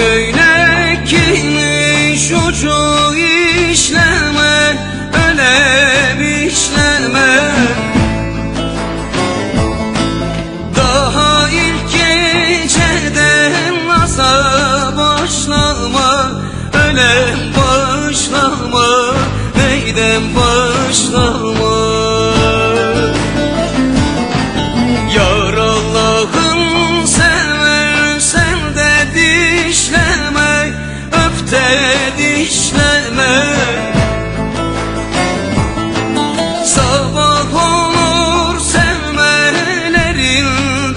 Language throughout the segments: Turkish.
Köynek giymiş ucu işleme Ölem işleme Daha ilk geceden naza başlama Ölem başlama. Neyden başlama dişleme. Sabah olur sevmelerin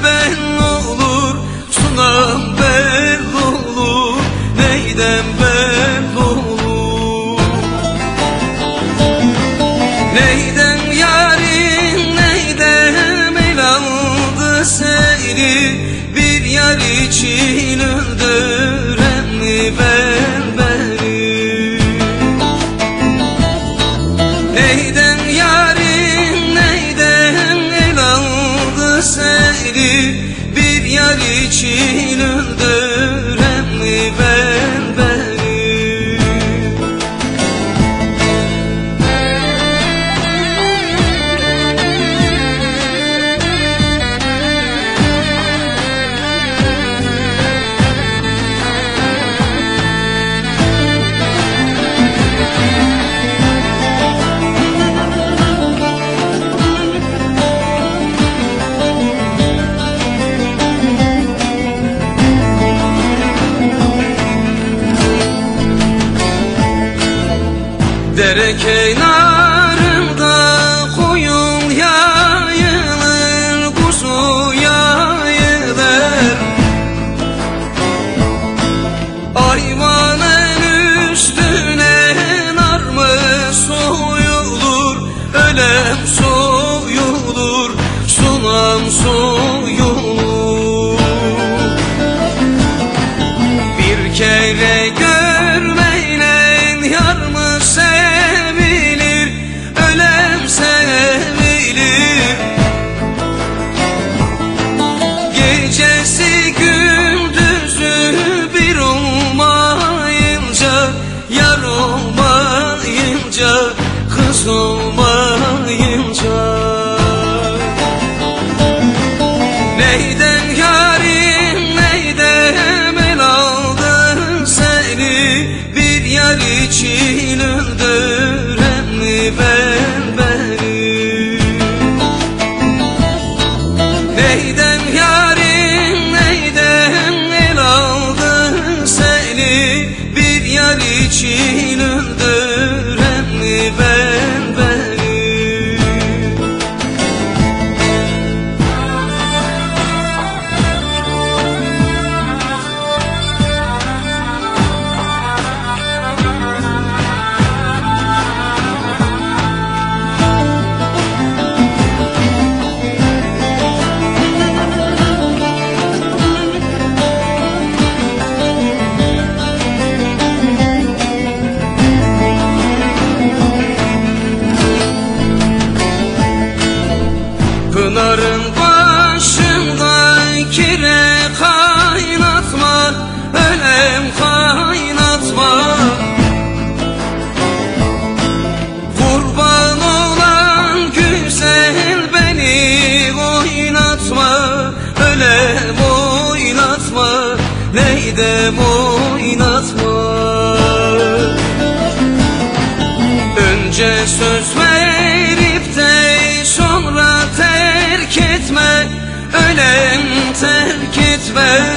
ben olur Sunam ben olur neyden ben olur? Neyden yarim neyden el aldı Bir yar için yar Dere kenarında olmayınca. Neyden yarim neyden el aldın seni? Bir yar için öldüren mi ben beni? Neyden yarim neyden el aldın seni? Bir yar için Pınarın başında kire kaynatma Ölem kaynatma. Kurban olan güzel beni oynatma Ölem oynatma Neydem oynatma? Önce söz verip Christmas.